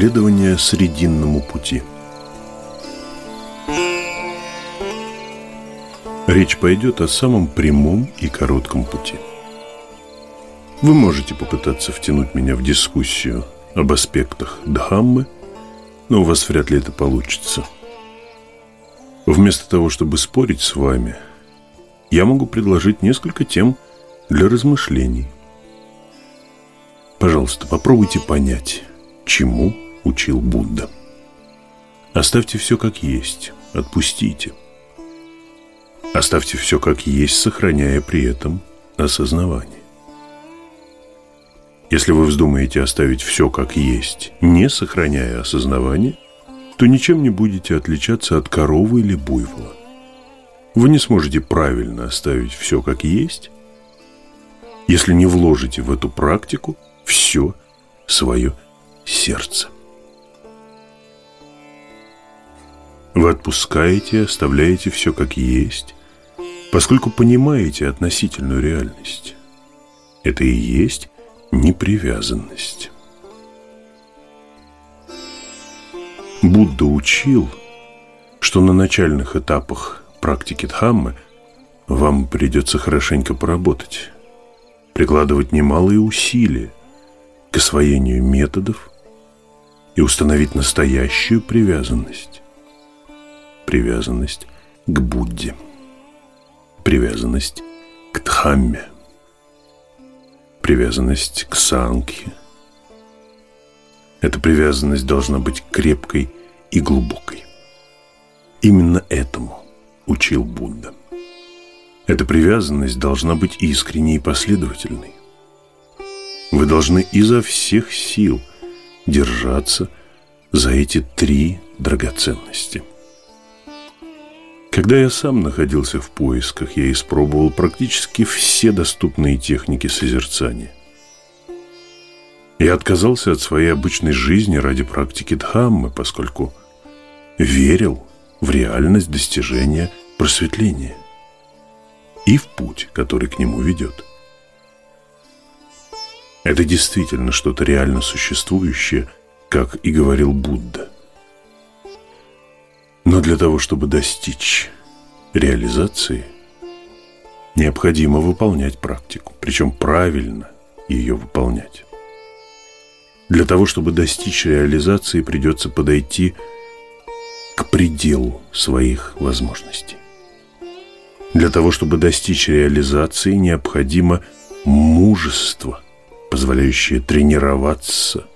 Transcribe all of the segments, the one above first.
Следование срединному пути Речь пойдет о самом прямом и коротком пути. Вы можете попытаться втянуть меня в дискуссию об аспектах Дхаммы, но у вас вряд ли это получится. Вместо того, чтобы спорить с вами, я могу предложить несколько тем для размышлений. Пожалуйста, попробуйте понять, чему учил Будда. Оставьте все как есть, отпустите. Оставьте все как есть, сохраняя при этом осознавание. Если вы вздумаете оставить все как есть, не сохраняя осознавание, то ничем не будете отличаться от коровы или буйвола. Вы не сможете правильно оставить все как есть, если не вложите в эту практику все свое сердце. Вы отпускаете, оставляете все как есть, поскольку понимаете относительную реальность. Это и есть непривязанность. Будда учил, что на начальных этапах практики Дхаммы вам придется хорошенько поработать, прикладывать немалые усилия к освоению методов и установить настоящую привязанность. Привязанность к Будде. Привязанность к Дхамме привязанность к санкхе. Эта привязанность должна быть крепкой и глубокой. Именно этому учил Будда. Эта привязанность должна быть искренней и последовательной. Вы должны изо всех сил держаться за эти три драгоценности. Когда я сам находился в поисках, я испробовал практически все доступные техники созерцания. Я отказался от своей обычной жизни ради практики Дхаммы, поскольку верил в реальность достижения просветления и в путь, который к нему ведет. Это действительно что-то реально существующее, как и говорил Будда – но для того, чтобы достичь реализации, необходимо выполнять практику, причем правильно ее выполнять. Для того, чтобы достичь реализации, придется подойти к пределу своих возможностей. Для того, чтобы достичь реализации, необходимо мужество, позволяющее тренироваться,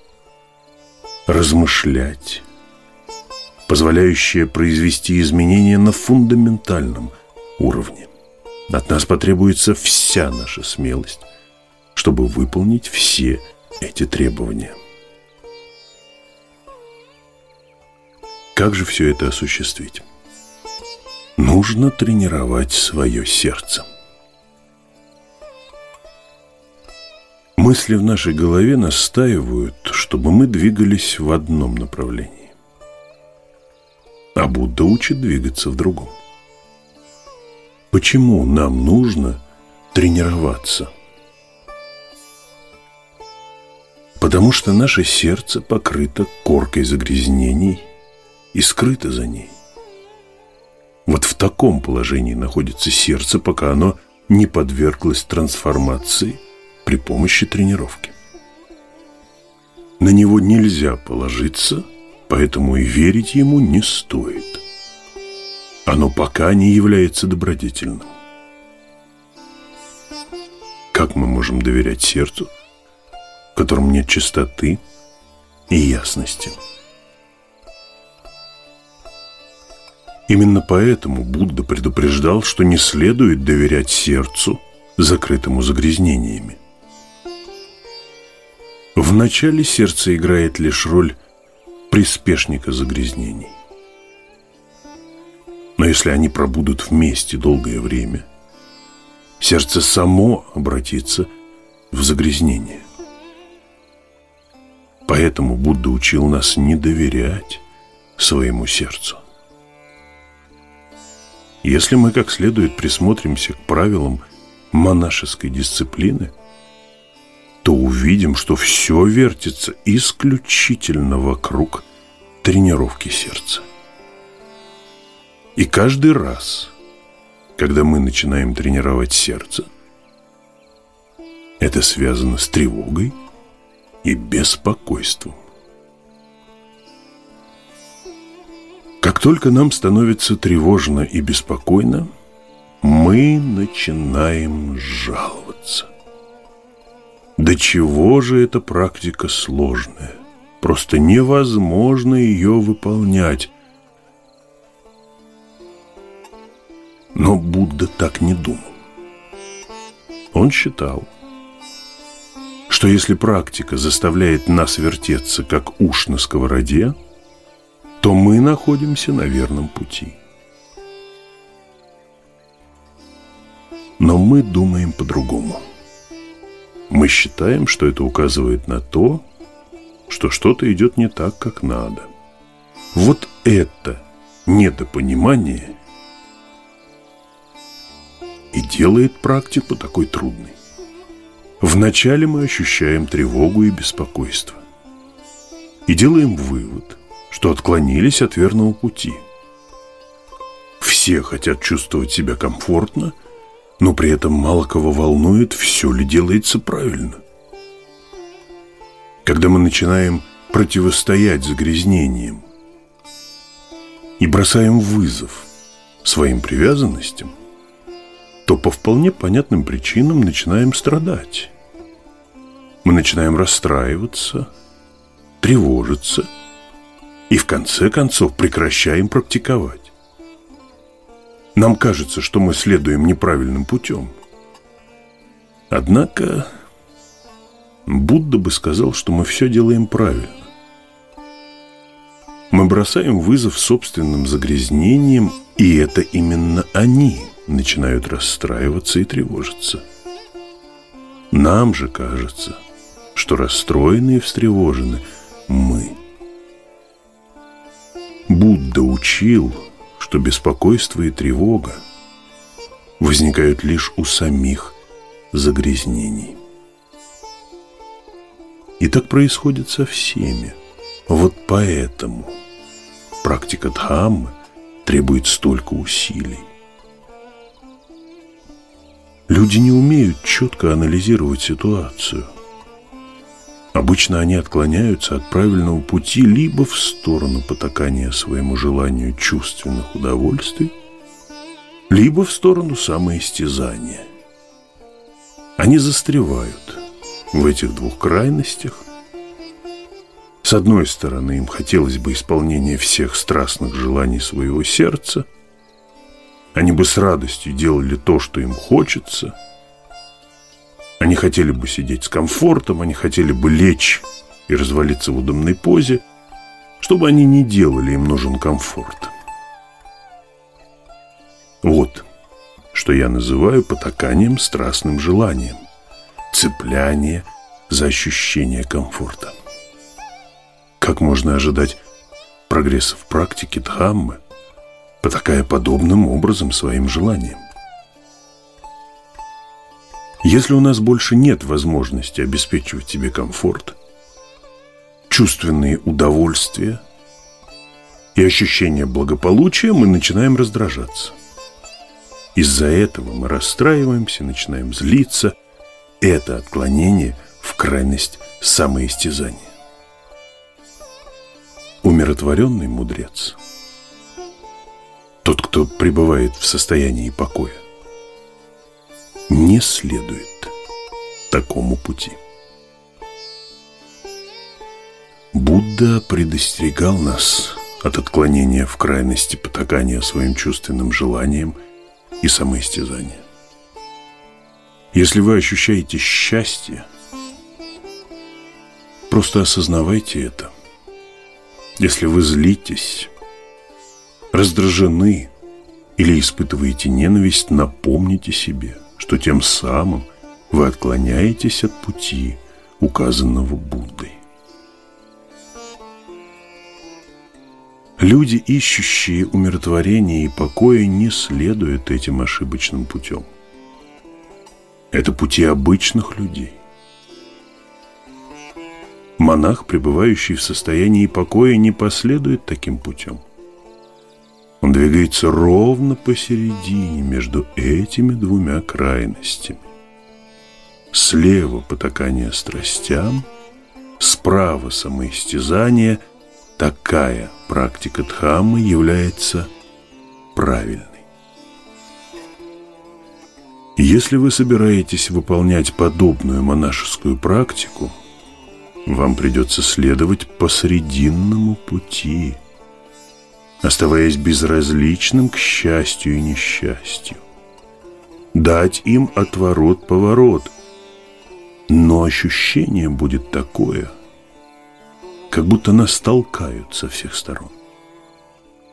размышлять, позволяющее произвести изменения на фундаментальном уровне. От нас потребуется вся наша смелость, чтобы выполнить все эти требования. Как же все это осуществить? Нужно тренировать свое сердце. Мысли в нашей голове настаивают, чтобы мы двигались в одном направлении а Будда учит двигаться в другом. Почему нам нужно тренироваться? Потому что наше сердце покрыто коркой загрязнений и скрыто за ней. Вот в таком положении находится сердце, пока оно не подверглось трансформации при помощи тренировки. На него нельзя положиться – поэтому и верить ему не стоит. Оно пока не является добродетельным. Как мы можем доверять сердцу, в котором нет чистоты и ясности? Именно поэтому Будда предупреждал, что не следует доверять сердцу, закрытому загрязнениями. Вначале сердце играет лишь роль приспешника загрязнений. Но если они пробудут вместе долгое время, сердце само обратится в загрязнение. Поэтому Будда учил нас не доверять своему сердцу. Если мы как следует присмотримся к правилам монашеской дисциплины, то увидим, что все вертится исключительно вокруг тренировки сердца. И каждый раз, когда мы начинаем тренировать сердце, это связано с тревогой и беспокойством. Как только нам становится тревожно и беспокойно, мы начинаем жаловаться. До чего же эта практика сложная? Просто невозможно ее выполнять. Но Будда так не думал. Он считал, что если практика заставляет нас вертеться, как уж на сковороде, то мы находимся на верном пути. Но мы думаем по-другому. Мы считаем, что это указывает на то, что что-то идет не так, как надо. Вот это недопонимание и делает практику такой трудной. Вначале мы ощущаем тревогу и беспокойство. И делаем вывод – что отклонились от верного пути. Все хотят чувствовать себя комфортно, но при этом мало кого волнует, все ли делается правильно. Когда мы начинаем противостоять загрязнениям и бросаем вызов своим привязанностям, то по вполне понятным причинам начинаем страдать. Мы начинаем расстраиваться, тревожиться – и в конце концов прекращаем практиковать. Нам кажется, что мы следуем неправильным путем. Однако Будда бы сказал, что мы все делаем правильно. Мы бросаем вызов собственным загрязнениям, и это именно они начинают расстраиваться и тревожиться. Нам же кажется, что расстроены и встревожены мы – Будда учил, что беспокойство и тревога возникают лишь у самих загрязнений. И так происходит со всеми. Вот поэтому практика Дхаммы требует столько усилий. Люди не умеют четко анализировать ситуацию. Обычно они отклоняются от правильного пути либо в сторону потакания своему желанию чувственных удовольствий, либо в сторону самоистязания. Они застревают в этих двух крайностях. С одной стороны, им хотелось бы исполнения всех страстных желаний своего сердца. Они бы с радостью делали то, что им хочется – они хотели бы сидеть с комфортом, они хотели бы лечь и развалиться в удобной позе. Что бы они ни делали, им нужен комфорт. Вот, что я называю потаканием страстным желанием. Цепляние за ощущение комфорта. Как можно ожидать прогресса в практике Дхаммы, потакая подобным образом своим желанием? Если у нас больше нет возможности обеспечивать тебе комфорт, чувственные удовольствия и ощущение благополучия, мы начинаем раздражаться. Из-за этого мы расстраиваемся, начинаем злиться. Это отклонение в крайность самоистязания. Умиротворенный мудрец – тот, кто пребывает в состоянии покоя, не следует такому пути. Будда предостерегал нас от отклонения в крайности потакания своим чувственным желаниям и самоистязания. Если вы ощущаете счастье, просто осознавайте это. Если вы злитесь, раздражены или испытываете ненависть, напомните себе – что тем самым вы отклоняетесь от пути, указанного Буддой. Люди, ищущие умиротворения и покоя, не следуют этим ошибочным путем. Это пути обычных людей. Монах, пребывающий в состоянии покоя, не последует таким путем. Он двигается ровно посередине между этими двумя крайностями. Слева потакание страстям, справа самоистязание. Такая практика Дхаммы является правильной. Если вы собираетесь выполнять подобную монашескую практику, вам придется следовать по срединному пути, оставаясь безразличным к счастью и несчастью. Дать им отворот-поворот, но ощущение будет такое, как будто нас толкают со всех сторон.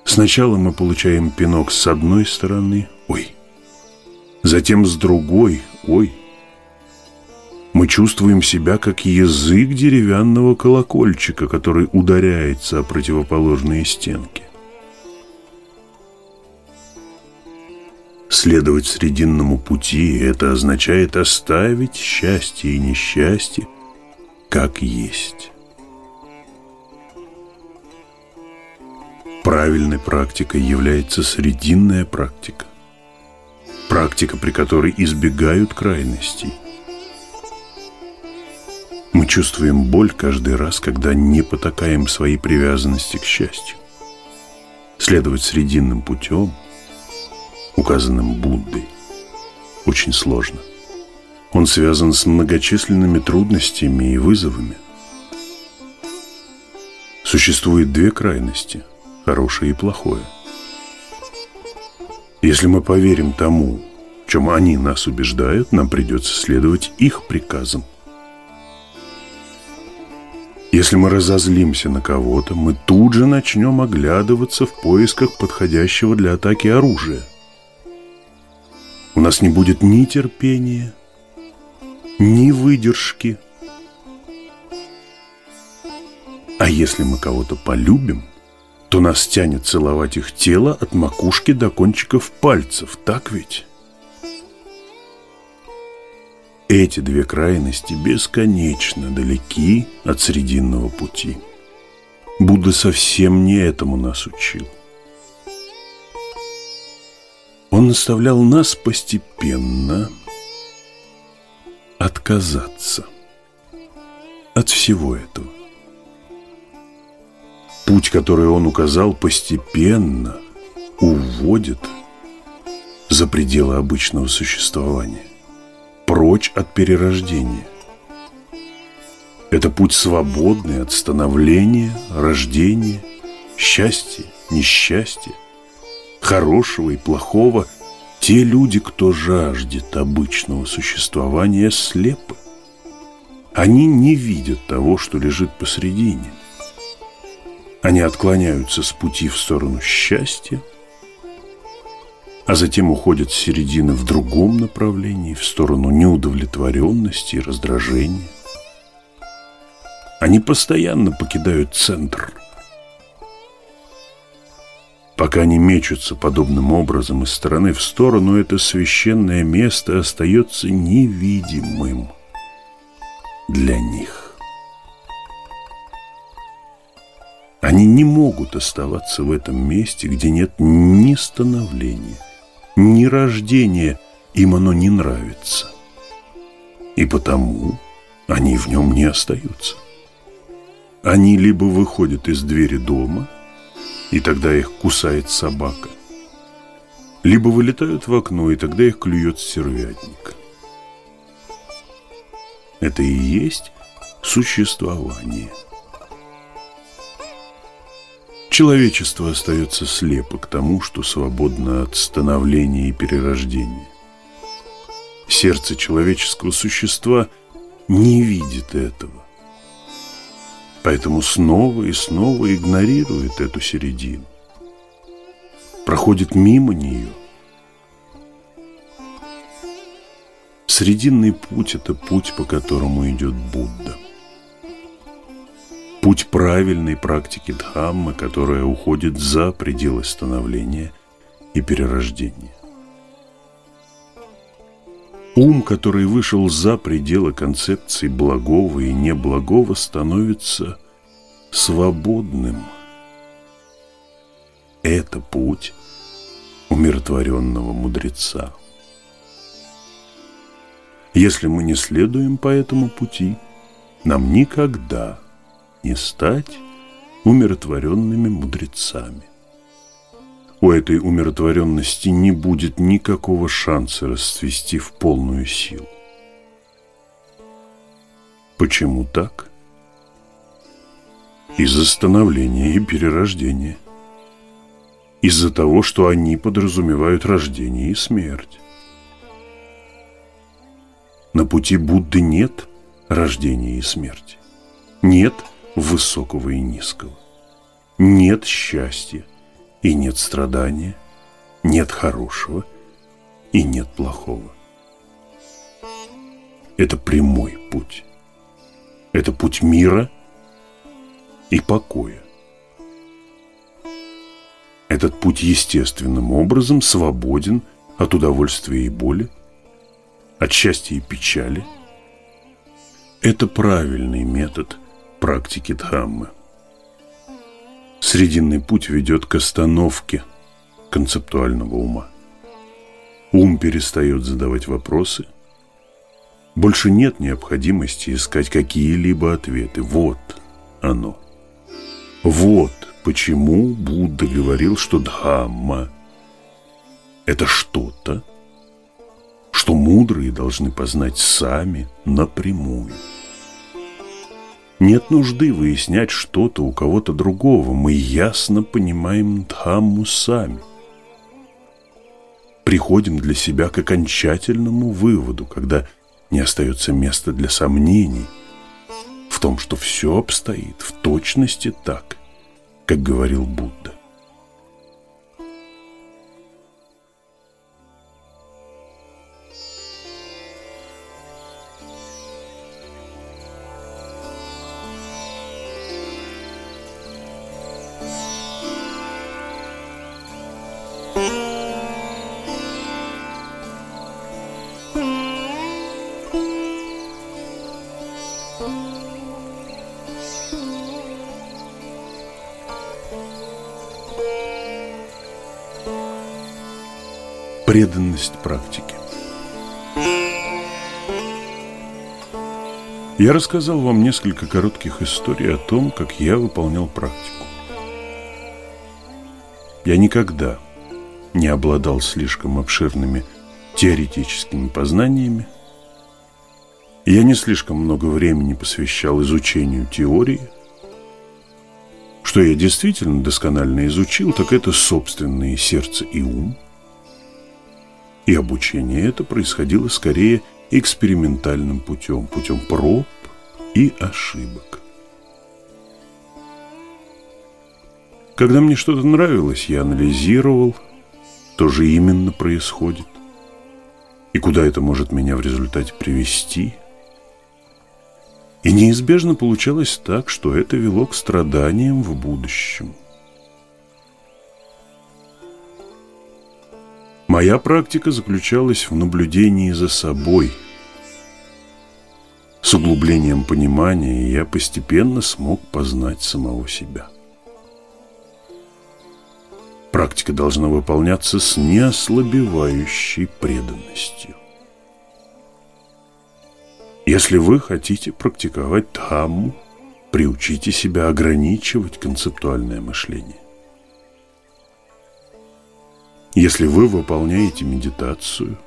Сначала мы получаем пинок с одной стороны, ой, затем с другой, ой. Мы чувствуем себя как язык деревянного колокольчика, который ударяется о противоположные стенки. Следовать срединному пути – это означает оставить счастье и несчастье как есть. Правильной практикой является срединная практика практика, при которой избегают крайностей. Мы чувствуем боль каждый раз, когда не потакаем своей привязанности к счастью. Следовать срединным путем, указанным Буддой, очень сложно. Он связан с многочисленными трудностями и вызовами. Существует две крайности – хорошее и плохое – если мы поверим тому, чем они нас убеждают, нам придется следовать их приказам. Если мы разозлимся на кого-то, мы тут же начнем оглядываться в поисках подходящего для атаки оружия. У нас не будет ни терпения, ни выдержки. А если мы кого-то полюбим, то нас тянет целовать их тело от макушки до кончиков пальцев, так ведь? Эти две крайности бесконечно далеки от срединного пути. Будда совсем не этому нас учил. Он наставлял нас постепенно отказаться от всего этого. Путь, который он указал, постепенно уводит за пределы обычного существования, прочь от перерождения. Это путь свободный от становления, рождения, счастья, несчастья, хорошего и плохого. Те люди, кто жаждет обычного существования, слепы. Они не видят того, что лежит посредине. Они отклоняются с пути в сторону счастья, а затем уходят с середины в другом направлении, в сторону неудовлетворенности и раздражения. Они постоянно покидают центр. Пока они мечутся подобным образом из стороны в сторону, это священное место остается невидимым для них. Они не могут оставаться в этом месте, где нет ни становления, ни рождения, им оно не нравится. И потому они в нем не остаются. Они либо выходят из двери дома, и тогда их кусает собака, либо вылетают в окно, и тогда их клюет стервятник. Это и есть существование – Человечество остается слепо к тому, что свободно от становления и перерождения. Сердце человеческого существа не видит этого. Поэтому снова и снова игнорирует эту середину. Проходит мимо нее. Срединный путь – это путь, по которому идет Будда путь правильной практики Дхаммы, которая уходит за пределы становления и перерождения. Ум, который вышел за пределы концепций благого и неблагого, становится свободным. Это путь умиротворенного мудреца. Если мы не следуем по этому пути, нам никогда не стать умиротворенными мудрецами. У этой умиротворенности не будет никакого шанса расцвести в полную силу. Почему так? Из-за становления и перерождения. Из-за того, что они подразумевают рождение и смерть. На пути Будды нет рождения и смерти. Нет высокого и низкого. Нет счастья и нет страдания. Нет хорошего и нет плохого. Это прямой путь. Это путь мира и покоя. Этот путь естественным образом свободен от удовольствия и боли, от счастья и печали. Это правильный метод практики Дхаммы. Срединный путь ведет к остановке концептуального ума. Ум перестает задавать вопросы. Больше нет необходимости искать какие-либо ответы. Вот оно. Вот почему Будда говорил, что Дхамма – это что-то, что мудрые должны познать сами напрямую. Нет нужды выяснять что-то у кого-то другого. Мы ясно понимаем Дхамму сами. Приходим для себя к окончательному выводу, когда не остается места для сомнений в том, что все обстоит в точности так, как говорил Будда. Преданность практике. Я рассказал вам несколько коротких историй о том, как я выполнял практику. Я никогда не обладал слишком обширными теоретическими познаниями. Я не слишком много времени посвящал изучению теории. Что я действительно досконально изучил, так это собственные сердце и ум – и обучение это происходило скорее экспериментальным путем, путем проб и ошибок. Когда мне что-то нравилось, я анализировал, что же именно происходит и куда это может меня в результате привести. И неизбежно получалось так, что это вело к страданиям в будущем. Моя практика заключалась в наблюдении за собой. С углублением понимания я постепенно смог познать самого себя. Практика должна выполняться с неослабевающей преданностью. Если вы хотите практиковать Дхамму, приучите себя ограничивать концептуальное мышление. Если вы выполняете медитацию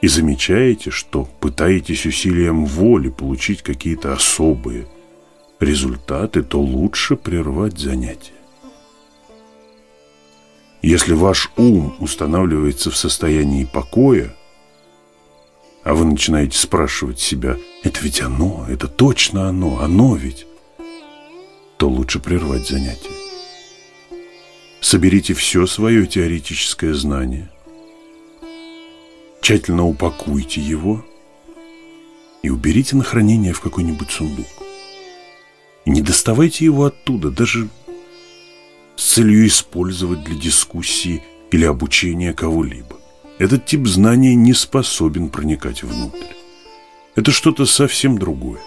и замечаете, что пытаетесь усилием воли получить какие-то особые результаты, то лучше прервать занятие. Если ваш ум устанавливается в состоянии покоя, а вы начинаете спрашивать себя, это ведь оно, это точно оно, оно ведь, то лучше прервать занятие. Соберите все свое теоретическое знание. Тщательно упакуйте его и уберите на хранение в какой-нибудь сундук. И не доставайте его оттуда, даже с целью использовать для дискуссии или обучения кого-либо. Этот тип знания не способен проникать внутрь. Это что-то совсем другое.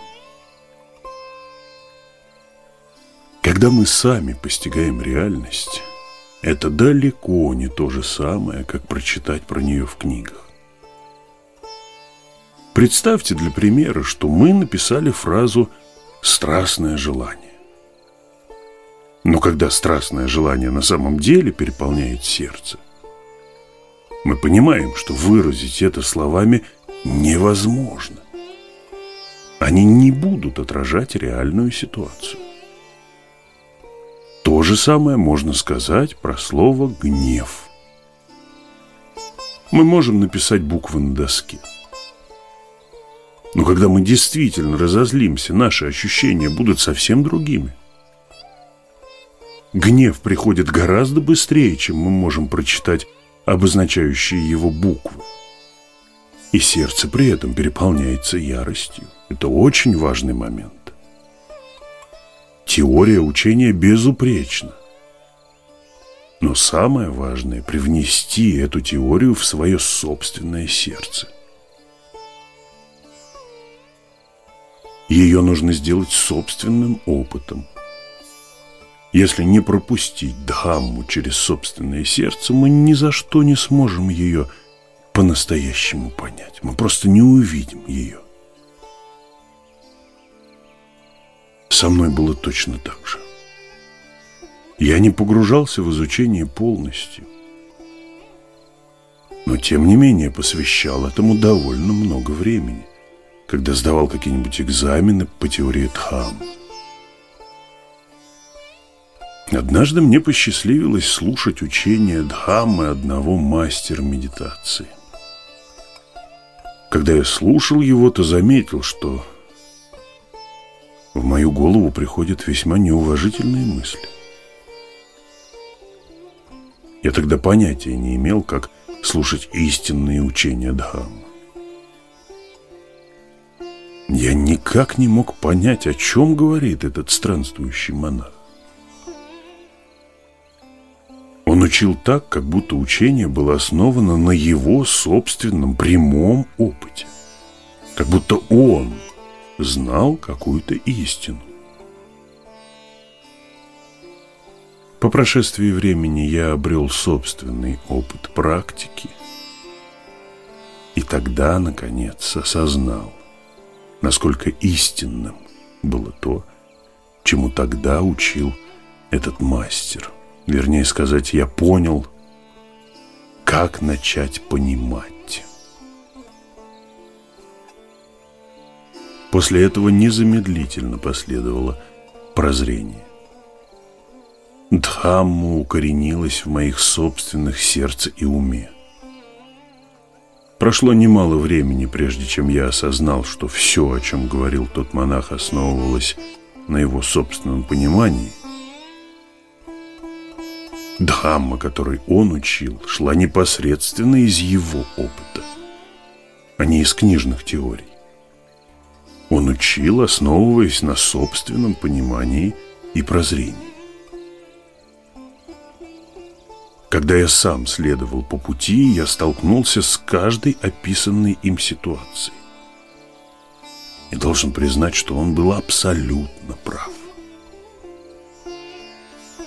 Когда мы сами постигаем реальность, это далеко не то же самое, как прочитать про нее в книгах. Представьте для примера, что мы написали фразу «страстное желание». Но когда страстное желание на самом деле переполняет сердце, мы понимаем, что выразить это словами невозможно. Они не будут отражать реальную ситуацию. То же самое можно сказать про слово «гнев». Мы можем написать буквы на доске. Но когда мы действительно разозлимся, наши ощущения будут совсем другими. Гнев приходит гораздо быстрее, чем мы можем прочитать обозначающие его буквы. И сердце при этом переполняется яростью. Это очень важный момент. Теория учения безупречна. Но самое важное – привнести эту теорию в свое собственное сердце. Ее нужно сделать собственным опытом – если не пропустить Дхамму через собственное сердце, мы ни за что не сможем ее по-настоящему понять. Мы просто не увидим ее. Со мной было точно так же. Я не погружался в изучение полностью, но тем не менее посвящал этому довольно много времени, когда сдавал какие-нибудь экзамены по теории Дхаммы. Однажды мне посчастливилось слушать учение Дхаммы одного мастера медитации. Когда я слушал его, то заметил, что в мою голову приходят весьма неуважительные мысли. Я тогда понятия не имел, как слушать истинные учения Дхаммы. Я никак не мог понять, о чем говорит этот странствующий монах. Он учил так, как будто учение было основано на его собственном прямом опыте. Как будто он знал какую-то истину. По прошествии времени я обрел собственный опыт практики и тогда, наконец, осознал, насколько истинным было то, чему тогда учил этот мастер. Вернее сказать, я понял, как начать понимать. После этого незамедлительно последовало прозрение. Дхамма укоренилась в моих собственных сердце и уме. Прошло немало времени, прежде чем я осознал, что все, о чем говорил тот монах, основывалось на его собственном понимании – Дхамма, которой он учил, шла непосредственно из его опыта, а не из книжных теорий. Он учил, основываясь на собственном понимании и прозрении. Когда я сам следовал по пути, я столкнулся с каждой описанной им ситуацией. И должен признать, что он был абсолютно прав.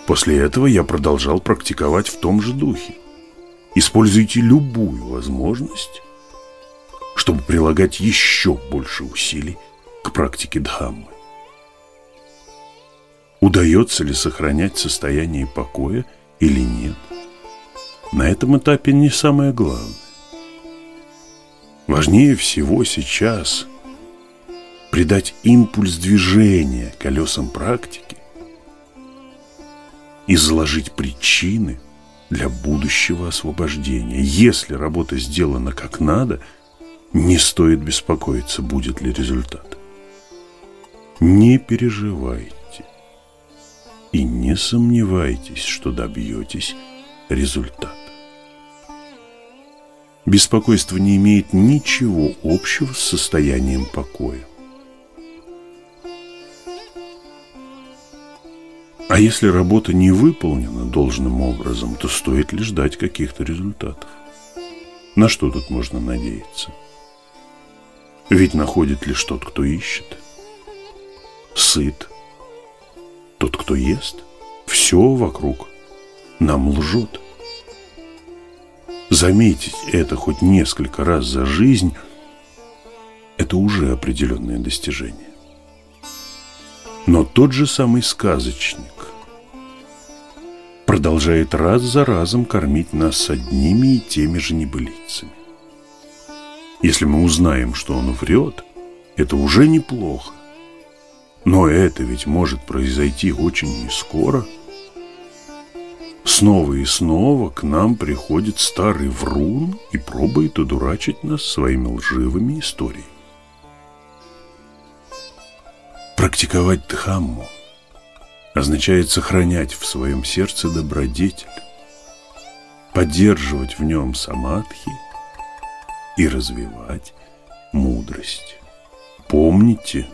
После этого я продолжал практиковать в том же духе. Используйте любую возможность, чтобы прилагать еще больше усилий к практике Дхаммы. Удается ли сохранять состояние покоя или нет? На этом этапе не самое главное. Важнее всего сейчас придать импульс движения колесам практики изложить причины для будущего освобождения. Если работа сделана как надо, не стоит беспокоиться, будет ли результат. Не переживайте и не сомневайтесь, что добьетесь результата. Беспокойство не имеет ничего общего с состоянием покоя. А если работа не выполнена должным образом, то стоит ли ждать каких-то результатов? На что тут можно надеяться? Ведь находит лишь тот, кто ищет. Сыт. Тот, кто ест. Все вокруг нам лжет. Заметить это хоть несколько раз за жизнь – это уже определенное достижение. Но тот же самый сказочник продолжает раз за разом кормить нас одними и теми же небылицами. Если мы узнаем, что он врет, это уже неплохо. Но это ведь может произойти очень нескоро. Снова и снова к нам приходит старый врун и пробует удурачить нас своими лживыми историями. Практиковать дхамму – означает сохранять в своем сердце добродетель, поддерживать в нем самадхи и развивать мудрость. Помните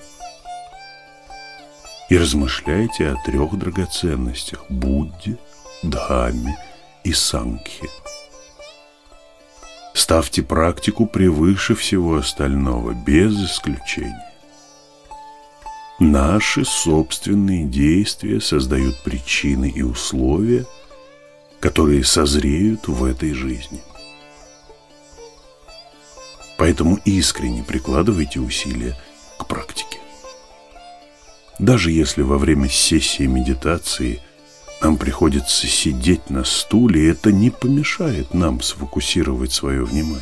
и размышляйте о трех драгоценностях – Будде, Дхамме и Сангхе. Ставьте практику превыше всего остального, без исключения. Наши собственные действия создают причины и условия, которые созреют в этой жизни. Поэтому искренне прикладывайте усилия к практике. Даже если во время сессии медитации нам приходится сидеть на стуле, это не помешает нам сфокусировать свое внимание.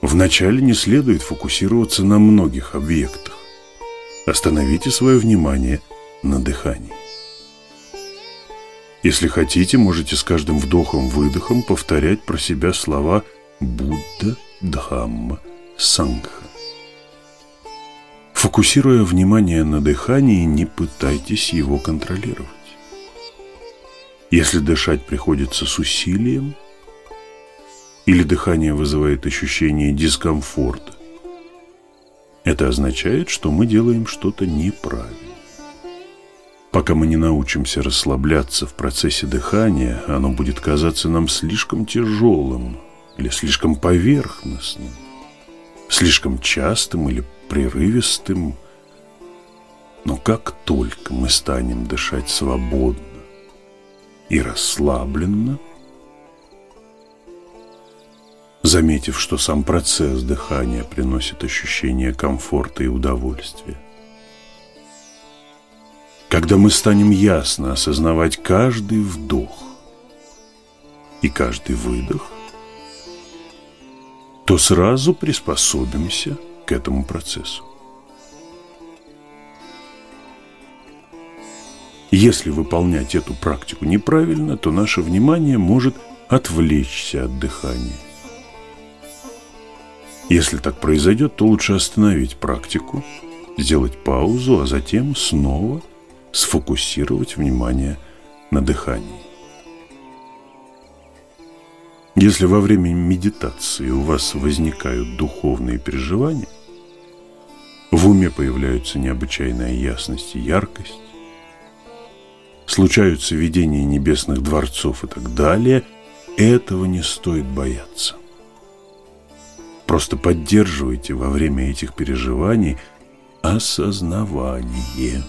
Вначале не следует фокусироваться на многих объектах. Остановите свое внимание на дыхании. Если хотите, можете с каждым вдохом-выдохом повторять про себя слова Будда, Дхамма, Сангха. Фокусируя внимание на дыхании, не пытайтесь его контролировать. Если дышать приходится с усилием – или дыхание вызывает ощущение дискомфорта, это означает, что мы делаем что-то неправильно. Пока мы не научимся расслабляться в процессе дыхания, оно будет казаться нам слишком тяжелым или слишком поверхностным, слишком частым или прерывистым. Но как только мы станем дышать свободно и расслабленно, заметив, что сам процесс дыхания приносит ощущение комфорта и удовольствия. Когда мы станем ясно осознавать каждый вдох и каждый выдох, то сразу приспособимся к этому процессу. Если выполнять эту практику неправильно, то наше внимание может отвлечься от дыхания. Если так произойдет, то лучше остановить практику, сделать паузу, а затем снова сфокусировать внимание на дыхании. Если во время медитации у вас возникают духовные переживания, в уме появляются необычайная ясность и яркость, случаются видения небесных дворцов и так далее, этого не стоит бояться. Просто поддерживайте во время этих переживаний осознавание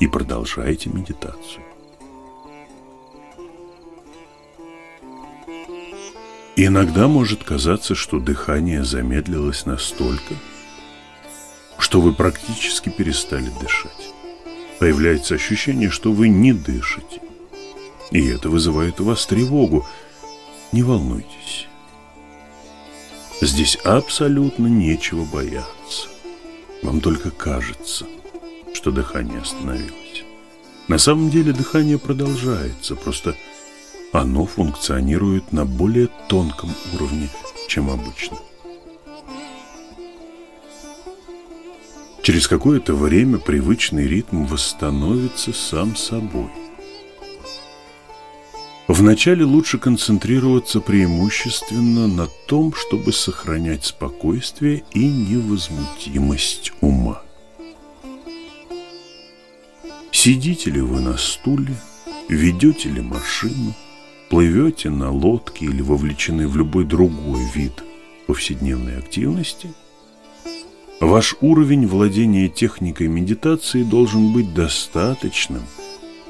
и продолжайте медитацию. иногда может казаться, что дыхание замедлилось настолько, что вы практически перестали дышать. Появляется ощущение, что вы не дышите. И это вызывает у вас тревогу. Не волнуйтесь. Здесь абсолютно нечего бояться. Вам только кажется, что дыхание остановилось. На самом деле дыхание продолжается, просто оно функционирует на более тонком уровне, чем обычно. Через какое-то время привычный ритм восстановится сам собой – Вначале лучше концентрироваться преимущественно на том, чтобы сохранять спокойствие и невозмутимость ума. Сидите ли вы на стуле, ведете ли машину, плывете на лодке или вовлечены в любой другой вид повседневной активности, ваш уровень владения техникой медитации должен быть достаточным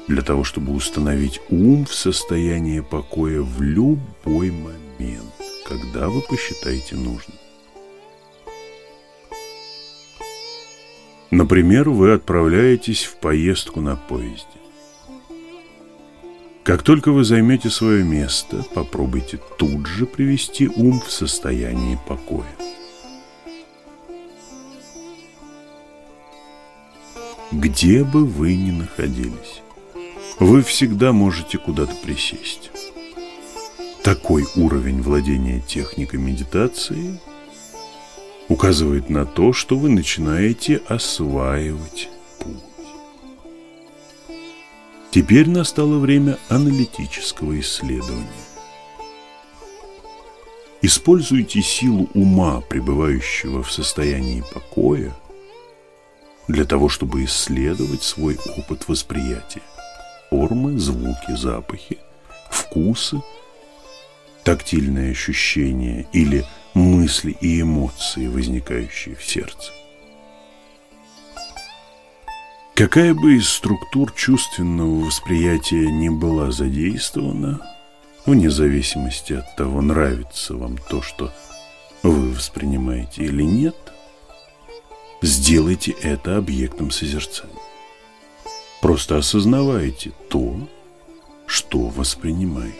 для того, чтобы установить ум в состоянии покоя в любой момент, когда вы посчитаете нужным. Например, вы отправляетесь в поездку на поезде. Как только вы займете свое место, попробуйте тут же привести ум в состояние покоя. Где бы вы ни находились, вы всегда можете куда-то присесть. Такой уровень владения техникой медитации указывает на то, что вы начинаете осваивать путь. Теперь настало время аналитического исследования. Используйте силу ума, пребывающего в состоянии покоя, для того, чтобы исследовать свой опыт восприятия. Формы, звуки, запахи, вкусы, тактильные ощущения или мысли и эмоции, возникающие в сердце. Какая бы из структур чувственного восприятия не была задействована, вне зависимости от того, нравится вам то, что вы воспринимаете или нет, сделайте это объектом созерцания. Просто осознавайте то, что воспринимаете.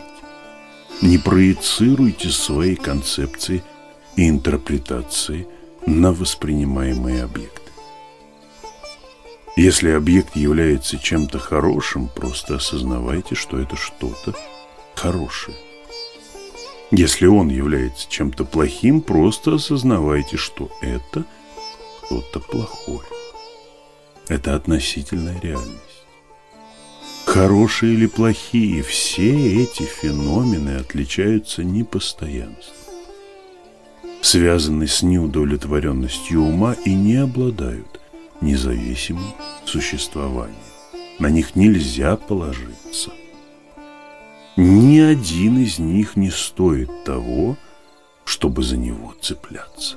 Не проецируйте свои концепции – и интерпретации на воспринимаемые объекты. Если объект является чем-то хорошим, просто осознавайте, что это что-то хорошее. Если он является чем-то плохим, просто осознавайте, что это что-то плохое. Это относительная реальность. Хорошие или плохие, все эти феномены отличаются непостоянством связаны с неудовлетворенностью ума и не обладают независимым существованием. На них нельзя положиться. Ни один из них не стоит того, чтобы за него цепляться.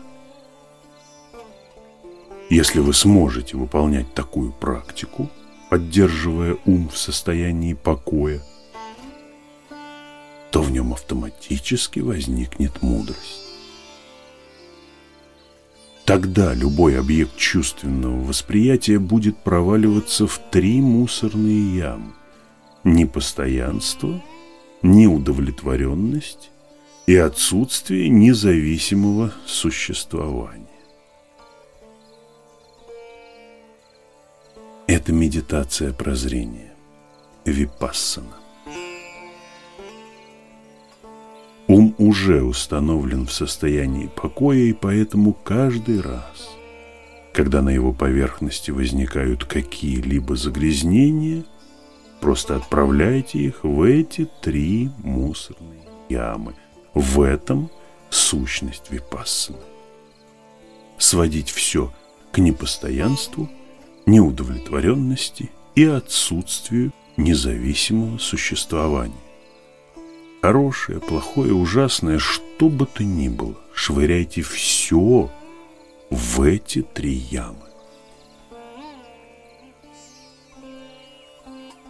Если вы сможете выполнять такую практику, поддерживая ум в состоянии покоя, то в нем автоматически возникнет мудрость. Тогда любой объект чувственного восприятия будет проваливаться в три мусорные ямы. Непостоянство, неудовлетворенность и отсутствие независимого существования. Это медитация прозрения, випассана. Ум уже установлен в состоянии покоя, и поэтому каждый раз, когда на его поверхности возникают какие-либо загрязнения, просто отправляйте их в эти три мусорные ямы. В этом сущность випассаны. Сводить все к непостоянству, неудовлетворенности и отсутствию независимого существования. Хорошее, плохое, ужасное, что бы то ни было, швыряйте все в эти три ямы.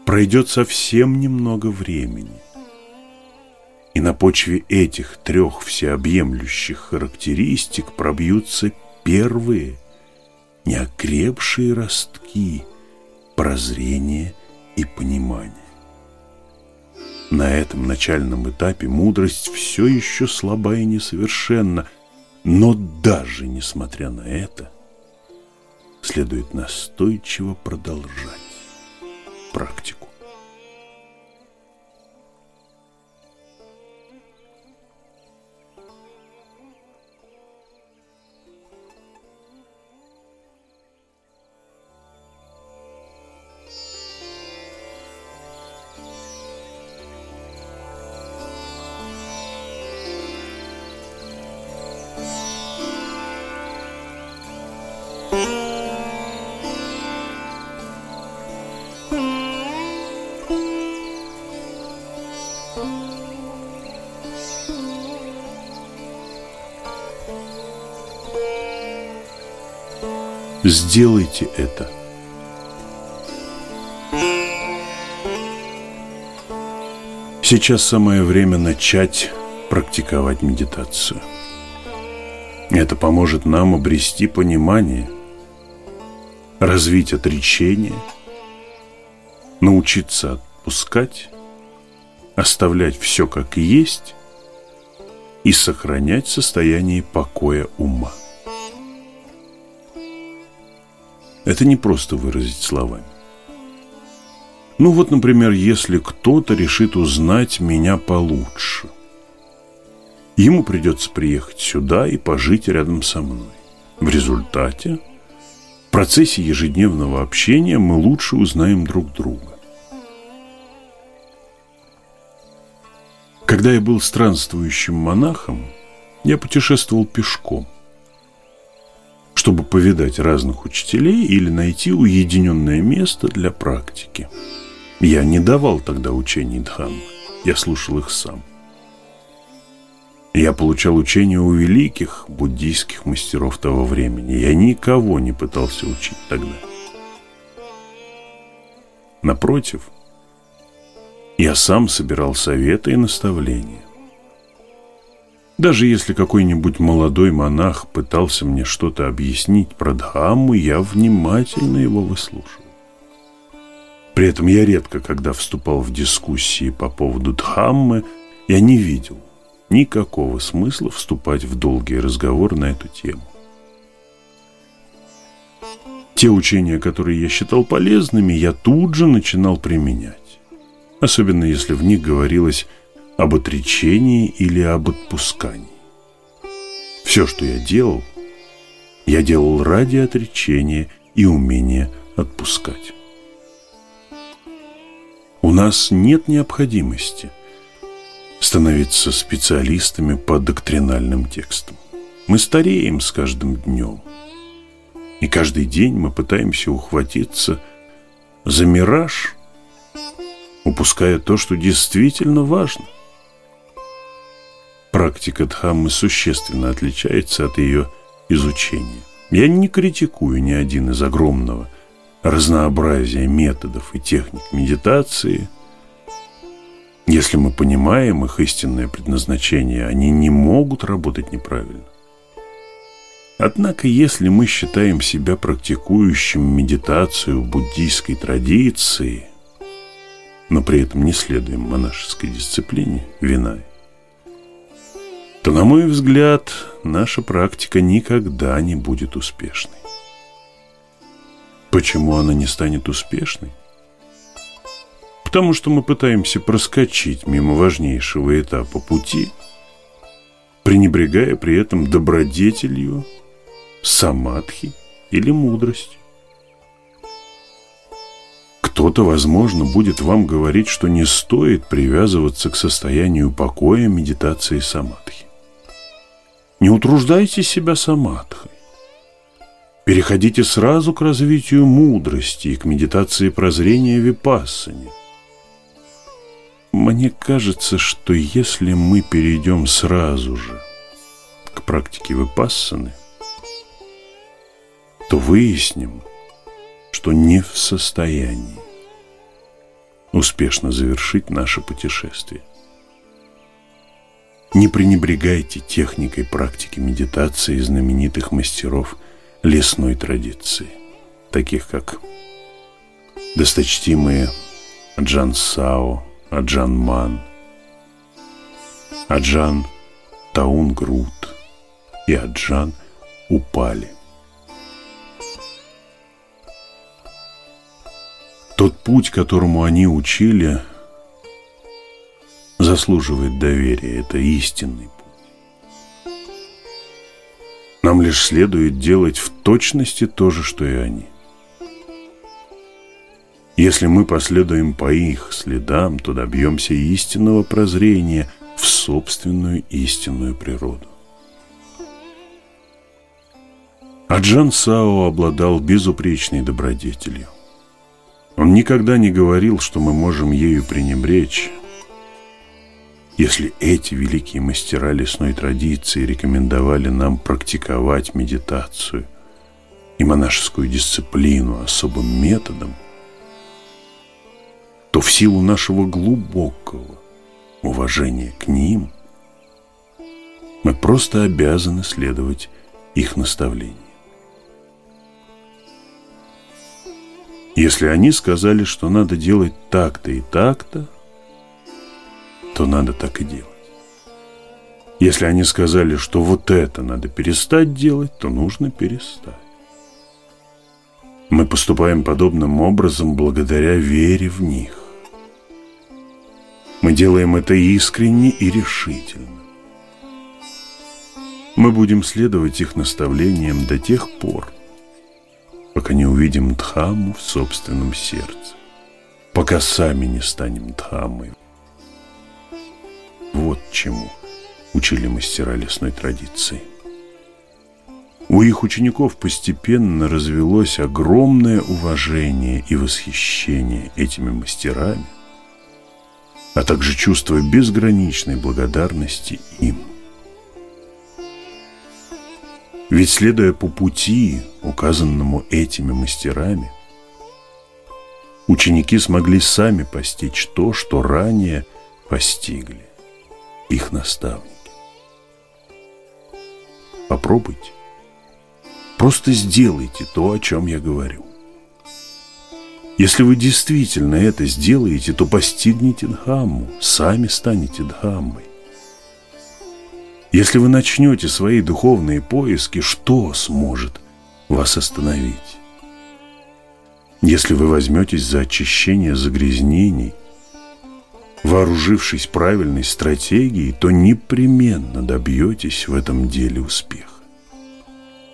Пройдет совсем немного времени, и на почве этих трех всеобъемлющих характеристик пробьются первые неокрепшие ростки прозрения и понимания. На этом начальном этапе мудрость все еще слаба и несовершенна, но даже несмотря на это, следует настойчиво продолжать практику. Сделайте это. Сейчас самое время начать практиковать медитацию. Это поможет нам обрести понимание, развить отречение, научиться отпускать, оставлять все как есть и сохранять состояние покоя ума. Это не просто выразить словами. Ну вот, например, если кто-то решит узнать меня получше. Ему придется приехать сюда и пожить рядом со мной. В результате, в процессе ежедневного общения мы лучше узнаем друг друга. Когда я был странствующим монахом, я путешествовал пешком – чтобы повидать разных учителей или найти уединенное место для практики. Я не давал тогда учений Дхаммы, я слушал их сам. Я получал учения у великих буддийских мастеров того времени. Я никого не пытался учить тогда. Напротив, я сам собирал советы и наставления. Даже если какой-нибудь молодой монах пытался мне что-то объяснить про Дхамму, я внимательно его выслушивал. При этом я редко, когда вступал в дискуссии по поводу Дхаммы, я не видел никакого смысла вступать в долгий разговор на эту тему. Те учения, которые я считал полезными, я тут же начинал применять. Особенно если в них говорилось об отречении или об отпускании. Все, что я делал, я делал ради отречения и умения отпускать. У нас нет необходимости становиться специалистами по доктринальным текстам. Мы стареем с каждым днем. И каждый день мы пытаемся ухватиться за мираж, упуская то, что действительно важно – практика Дхаммы существенно отличается от ее изучения. Я не критикую ни один из огромного разнообразия методов и техник медитации. Если мы понимаем их истинное предназначение, они не могут работать неправильно. Однако, если мы считаем себя практикующим медитацию в буддийской традиции, но при этом не следуем монашеской дисциплине, винай, то, на мой взгляд, наша практика никогда не будет успешной. Почему она не станет успешной? Потому что мы пытаемся проскочить мимо важнейшего этапа пути, пренебрегая при этом добродетелью, самадхи или мудростью. Кто-то, возможно, будет вам говорить, что не стоит привязываться к состоянию покоя, медитации самадхи. Не утруждайте себя самадхой. Переходите сразу к развитию мудрости и к медитации прозрения випассани. Мне кажется, что если мы перейдем сразу же к практике випассаны, то выясним, что не в состоянии успешно завершить наше путешествие. Не пренебрегайте техникой практики медитации знаменитых мастеров лесной традиции, таких как досточтимые Аджан Сао, Аджан Ман, Аджан Таун Грут и Аджан Упали. Тот путь, которому они учили – заслуживает доверия. Это истинный путь. Нам лишь следует делать в точности то же, что и они. Если мы последуем по их следам, то добьемся истинного прозрения в собственную истинную природу. Аджан Сао обладал безупречной добродетелью. Он никогда не говорил, что мы можем ею пренебречь, если эти великие мастера лесной традиции рекомендовали нам практиковать медитацию, и монашескую дисциплину особым методом, то в силу нашего глубокого уважения к ним мы просто обязаны следовать их наставлениям. Если они сказали, что надо делать так-то и так-то, то надо так и делать. Если они сказали, что вот это надо перестать делать, то нужно перестать. Мы поступаем подобным образом благодаря вере в них. Мы делаем это искренне и решительно. Мы будем следовать их наставлениям до тех пор, пока не увидим Дхамму в собственном сердце, пока сами не станем Дхаммой. Вот чему учили мастера лесной традиции. У их учеников постепенно развелось огромное уважение и восхищение этими мастерами, а также чувство безграничной благодарности им. Ведь следуя по пути, указанному этими мастерами, ученики смогли сами постичь то, что ранее постигли их наставники. Попробуйте. Просто сделайте то, о чем я говорю. Если вы действительно это сделаете, то постигнете Дхамму, сами станете Дхаммой. Если вы начнете свои духовные поиски, что сможет вас остановить? Если вы возьметесь за очищение загрязнений, вооружившись правильной стратегией, то непременно добьетесь в этом деле успеха.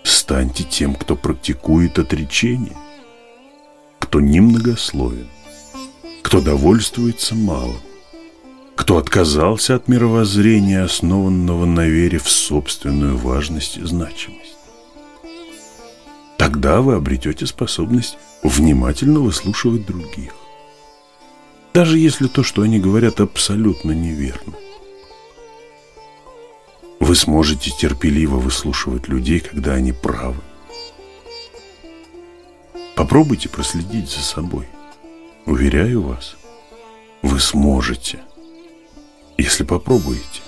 Станьте тем, кто практикует отречение, кто немногословен, кто довольствуется малым, кто отказался от мировоззрения, основанного на вере в собственную важность и значимость. Тогда вы обретете способность внимательно выслушивать других даже если то, что они говорят, абсолютно неверно. Вы сможете терпеливо выслушивать людей, когда они правы. Попробуйте проследить за собой. Уверяю вас, вы сможете, если попробуете.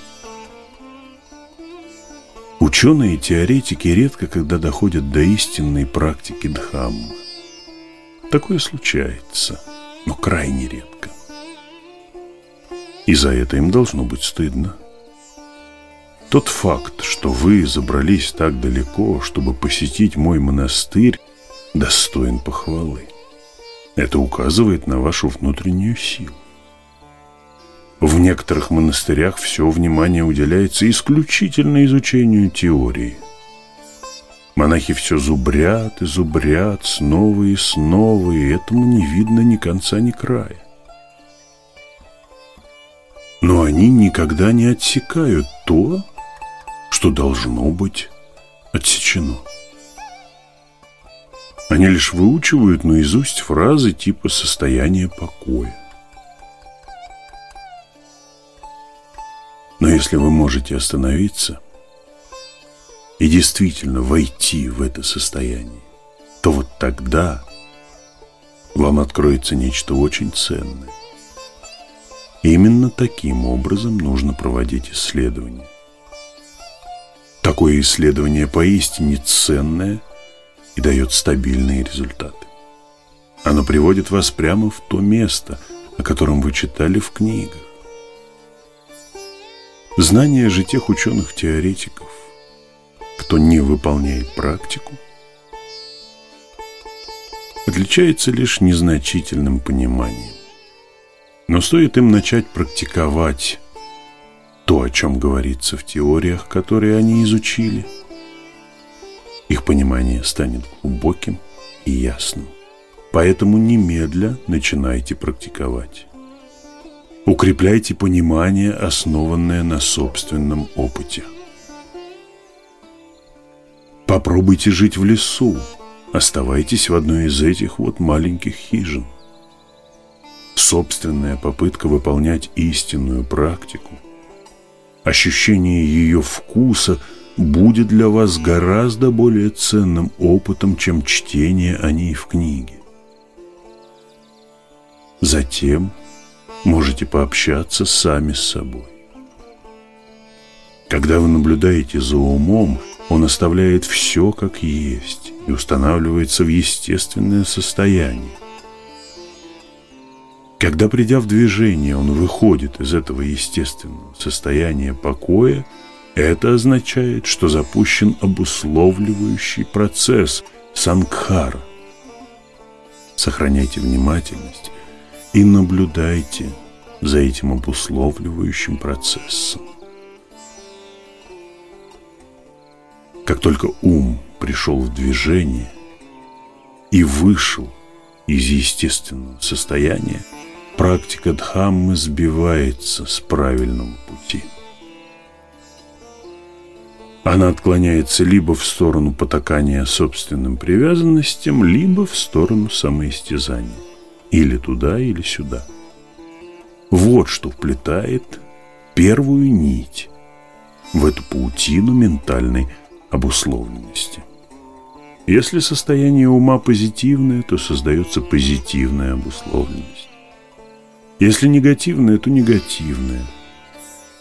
Ученые и теоретики редко когда доходят до истинной практики Дхаммы. Такое случается, но крайне редко. И за это им должно быть стыдно. Тот факт, что вы забрались так далеко, чтобы посетить мой монастырь, достоин похвалы. Это указывает на вашу внутреннюю силу. В некоторых монастырях все внимание уделяется исключительно изучению теории. Монахи все зубрят и зубрят снова и снова, и этому не видно ни конца, ни края но они никогда не отсекают то, что должно быть отсечено. Они лишь выучивают наизусть фразы типа «состояние покоя». Но если вы можете остановиться и действительно войти в это состояние, то вот тогда вам откроется нечто очень ценное. Именно таким образом нужно проводить исследования. Такое исследование поистине ценное и дает стабильные результаты. Оно приводит вас прямо в то место, о котором вы читали в книгах. Знание же тех ученых-теоретиков, кто не выполняет практику, отличается лишь незначительным пониманием. Но стоит им начать практиковать то, о чем говорится в теориях, которые они изучили, их понимание станет глубоким и ясным. Поэтому немедля начинайте практиковать. Укрепляйте понимание, основанное на собственном опыте. Попробуйте жить в лесу. Оставайтесь в одной из этих вот маленьких хижин – собственная попытка выполнять истинную практику, ощущение ее вкуса будет для вас гораздо более ценным опытом, чем чтение о ней в книге. Затем можете пообщаться сами с собой. Когда вы наблюдаете за умом, он оставляет все как есть и устанавливается в естественное состояние. Когда, придя в движение, он выходит из этого естественного состояния покоя, это означает, что запущен обусловливающий процесс сангхара. Сохраняйте внимательность и наблюдайте за этим обусловливающим процессом. Как только ум пришел в движение и вышел из естественного состояния, практика Дхаммы сбивается с правильного пути. Она отклоняется либо в сторону потакания собственным привязанностям, либо в сторону самоистязания. Или туда, или сюда. Вот что вплетает первую нить в эту паутину ментальной обусловленности. Если состояние ума позитивное, то создается позитивная обусловленность. Если негативное, то негативное.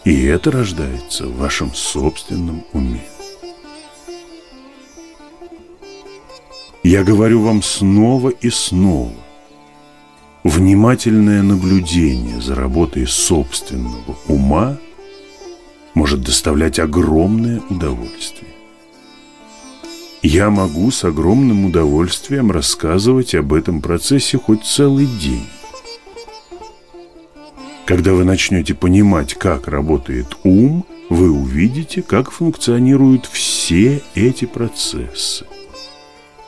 И это рождается в вашем собственном уме. Я говорю вам снова и снова. Внимательное наблюдение за работой собственного ума может доставлять огромное удовольствие. Я могу с огромным удовольствием рассказывать об этом процессе хоть целый день. Когда вы начнете понимать, как работает ум, вы увидите, как функционируют все эти процессы.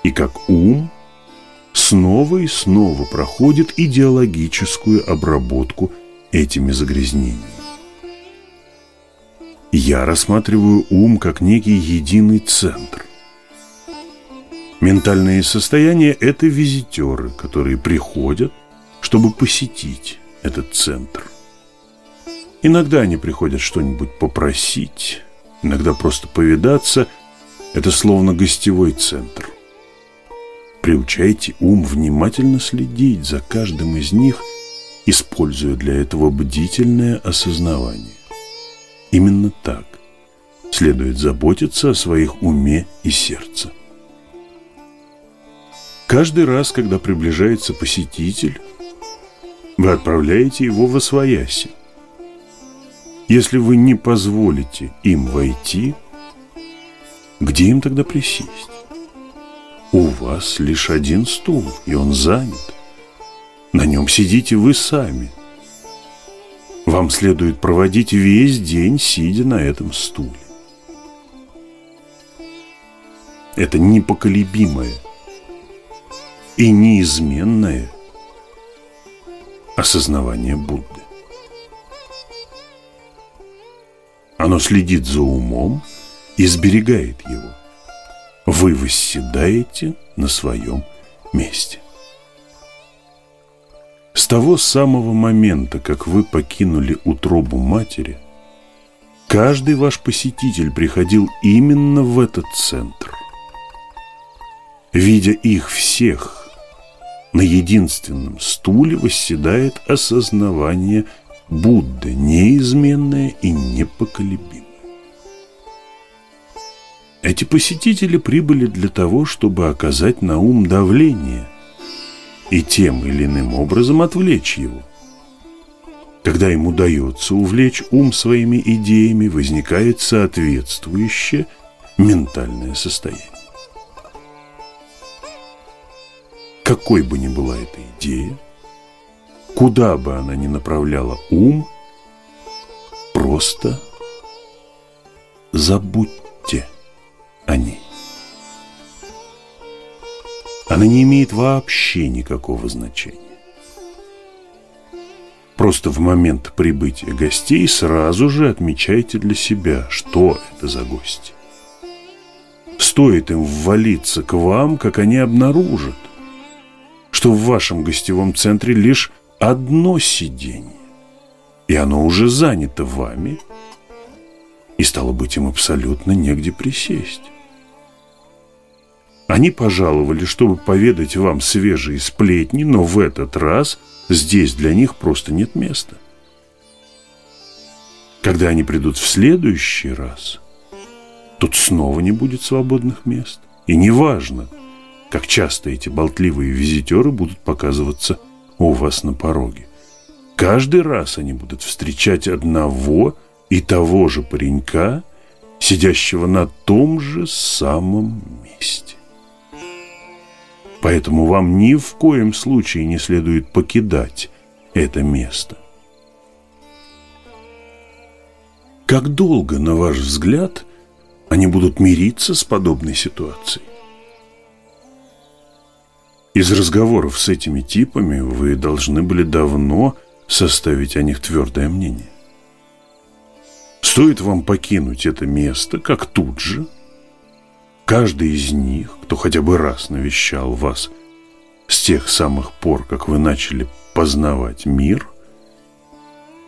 И как ум снова и снова проходит идеологическую обработку этими загрязнениями. Я рассматриваю ум как некий единый центр. Ментальные состояния – это визитеры, которые приходят, чтобы посетить этот центр. Иногда они приходят что-нибудь попросить, иногда просто повидаться. Это словно гостевой центр. Приучайте ум внимательно следить за каждым из них, используя для этого бдительное осознавание. Именно так следует заботиться о своих уме и сердце. Каждый раз, когда приближается посетитель, вы отправляете его в освояси. Если вы не позволите им войти, где им тогда присесть? У вас лишь один стул, и он занят. На нем сидите вы сами. Вам следует проводить весь день, сидя на этом стуле. Это непоколебимое и неизменное осознавание Будды. Оно следит за умом и сберегает его. Вы восседаете на своем месте. С того самого момента, как вы покинули утробу матери, каждый ваш посетитель приходил именно в этот центр. Видя их всех, на единственном стуле восседает осознавание – Будда неизменная и непоколебимая. Эти посетители прибыли для того, чтобы оказать на ум давление и тем или иным образом отвлечь его. Когда им удается увлечь ум своими идеями, возникает соответствующее ментальное состояние. Какой бы ни была эта идея, куда бы она ни направляла ум, просто забудьте о ней. Она не имеет вообще никакого значения. Просто в момент прибытия гостей сразу же отмечайте для себя, что это за гости. Стоит им ввалиться к вам, как они обнаружат, что в вашем гостевом центре лишь одно сиденье, и оно уже занято вами, и стало быть, им абсолютно негде присесть. Они пожаловали, чтобы поведать вам свежие сплетни, но в этот раз здесь для них просто нет места. Когда они придут в следующий раз, тут снова не будет свободных мест. И неважно, как часто эти болтливые визитеры будут показываться у вас на пороге. Каждый раз они будут встречать одного и того же паренька, сидящего на том же самом месте. Поэтому вам ни в коем случае не следует покидать это место. Как долго, на ваш взгляд, они будут мириться с подобной ситуацией? Из разговоров с этими типами вы должны были давно составить о них твердое мнение. Стоит вам покинуть это место, как тут же каждый из них, кто хотя бы раз навещал вас с тех самых пор, как вы начали познавать мир,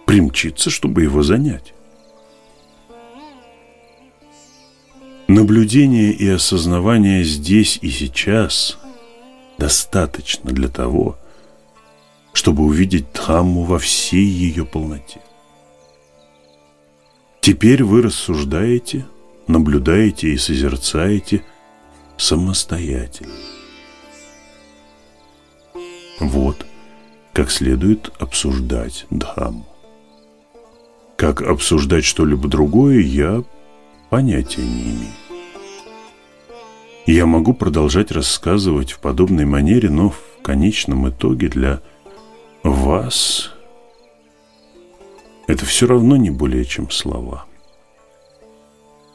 примчится, чтобы его занять. Наблюдение и осознавание здесь и сейчас достаточно для того, чтобы увидеть Дхамму во всей ее полноте. Теперь вы рассуждаете, наблюдаете и созерцаете самостоятельно. Вот как следует обсуждать Дхамму. Как обсуждать что-либо другое, я понятия не имею. Я могу продолжать рассказывать в подобной манере, но в конечном итоге для вас это все равно не более чем слова.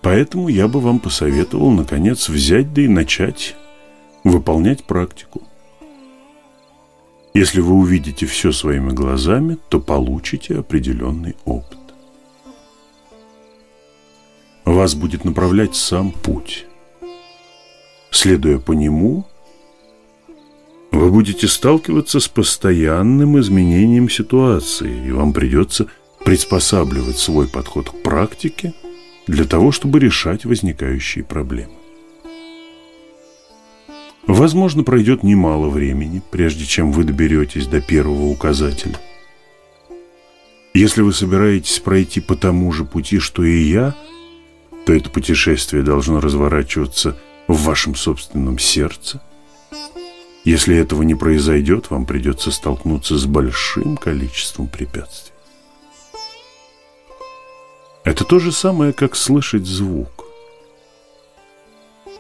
Поэтому я бы вам посоветовал, наконец, взять да и начать выполнять практику. Если вы увидите все своими глазами, то получите определенный опыт вас будет направлять сам путь. Следуя по нему, вы будете сталкиваться с постоянным изменением ситуации, и вам придется приспосабливать свой подход к практике для того, чтобы решать возникающие проблемы. Возможно, пройдет немало времени, прежде чем вы доберетесь до первого указателя. Если вы собираетесь пройти по тому же пути, что и я – то это путешествие должно разворачиваться в вашем собственном сердце. Если этого не произойдет, вам придется столкнуться с большим количеством препятствий. Это то же самое, как слышать звук.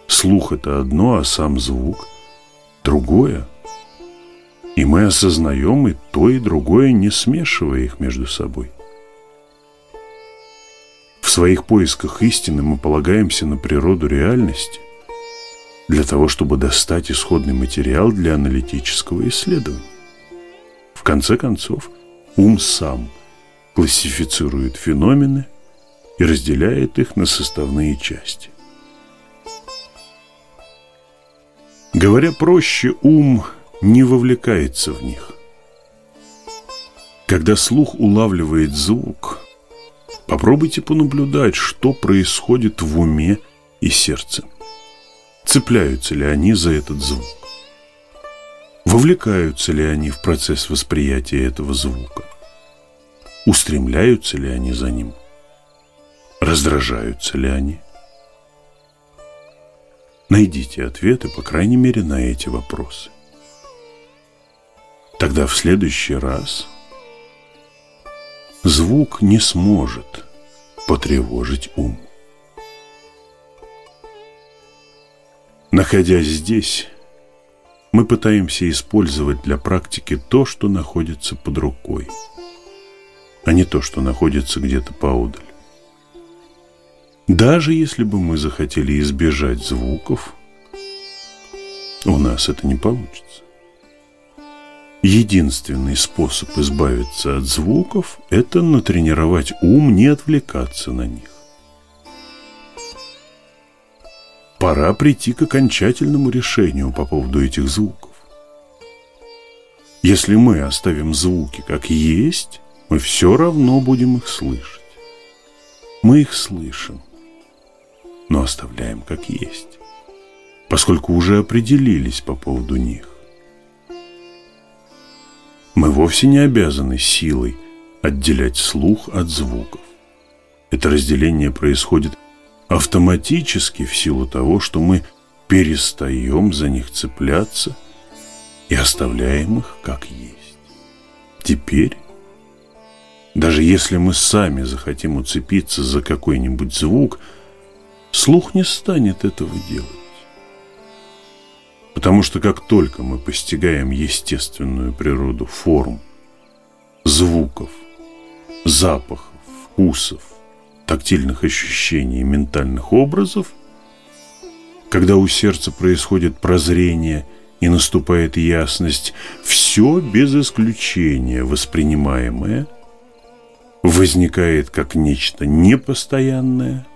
Слух – это одно, а сам звук – другое. И мы осознаем и то, и другое, не смешивая их между собой. В своих поисках истины мы полагаемся на природу реальности для того, чтобы достать исходный материал для аналитического исследования. В конце концов, ум сам классифицирует феномены и разделяет их на составные части. Говоря проще, ум не вовлекается в них. Когда слух улавливает звук, Попробуйте понаблюдать, что происходит в уме и сердце. Цепляются ли они за этот звук? Вовлекаются ли они в процесс восприятия этого звука? Устремляются ли они за ним? Раздражаются ли они? Найдите ответы, по крайней мере, на эти вопросы. Тогда в следующий раз звук не сможет потревожить ум. Находясь здесь, мы пытаемся использовать для практики то, что находится под рукой, а не то, что находится где-то поодаль. Даже если бы мы захотели избежать звуков, у нас это не получится. Единственный способ избавиться от звуков – это натренировать ум не отвлекаться на них. Пора прийти к окончательному решению по поводу этих звуков. Если мы оставим звуки как есть, мы все равно будем их слышать. Мы их слышим, но оставляем как есть, поскольку уже определились по поводу них. Мы вовсе не обязаны силой отделять слух от звуков. Это разделение происходит автоматически в силу того, что мы перестаем за них цепляться и оставляем их как есть. Теперь, даже если мы сами захотим уцепиться за какой-нибудь звук, слух не станет этого делать. Потому что как только мы постигаем естественную природу форм, звуков, запахов, вкусов, тактильных ощущений и ментальных образов, когда у сердца происходит прозрение и наступает ясность, все без исключения воспринимаемое возникает как нечто непостоянное,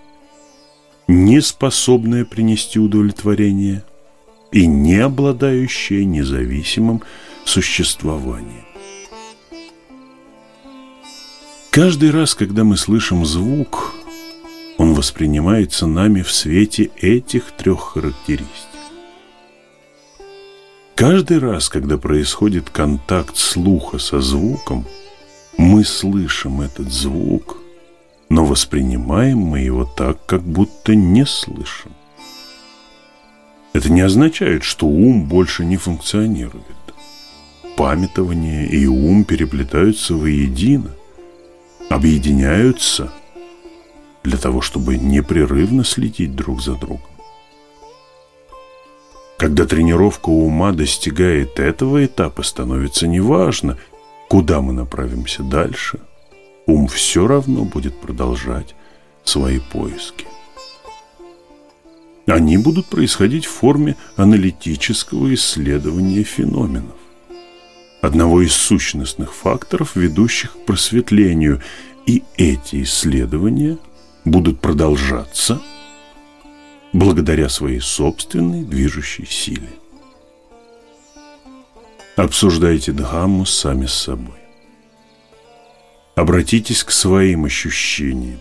неспособное принести удовлетворение и не обладающее независимым существованием. Каждый раз, когда мы слышим звук, он воспринимается нами в свете этих трех характеристик. Каждый раз, когда происходит контакт слуха со звуком, мы слышим этот звук, но воспринимаем мы его так, как будто не слышим. Это не означает, что ум больше не функционирует. Памятование и ум переплетаются воедино, объединяются для того, чтобы непрерывно следить друг за другом. Когда тренировка ума достигает этого этапа, становится неважно, куда мы направимся дальше. Ум все равно будет продолжать свои поиски. Они будут происходить в форме аналитического исследования феноменов. Одного из сущностных факторов, ведущих к просветлению. И эти исследования будут продолжаться – благодаря своей собственной движущей силе. Обсуждайте Дхамму сами с собой. Обратитесь к своим ощущениям,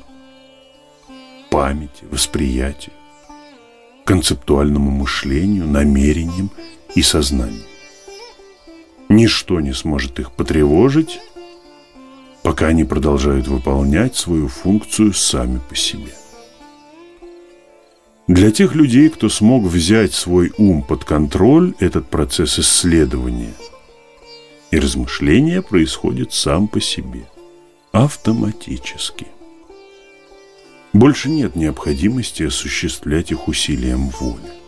памяти, восприятию, концептуальному мышлению, намерениям и сознанию. Ничто не сможет их потревожить, пока они продолжают выполнять свою функцию сами по себе. Для тех людей, кто смог взять свой ум под контроль, этот процесс исследования и размышления происходит сам по себе, автоматически. Больше нет необходимости осуществлять их усилием воли.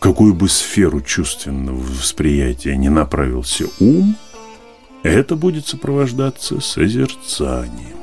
Какую бы сферу чувственного восприятия не направился ум, это будет сопровождаться созерцанием.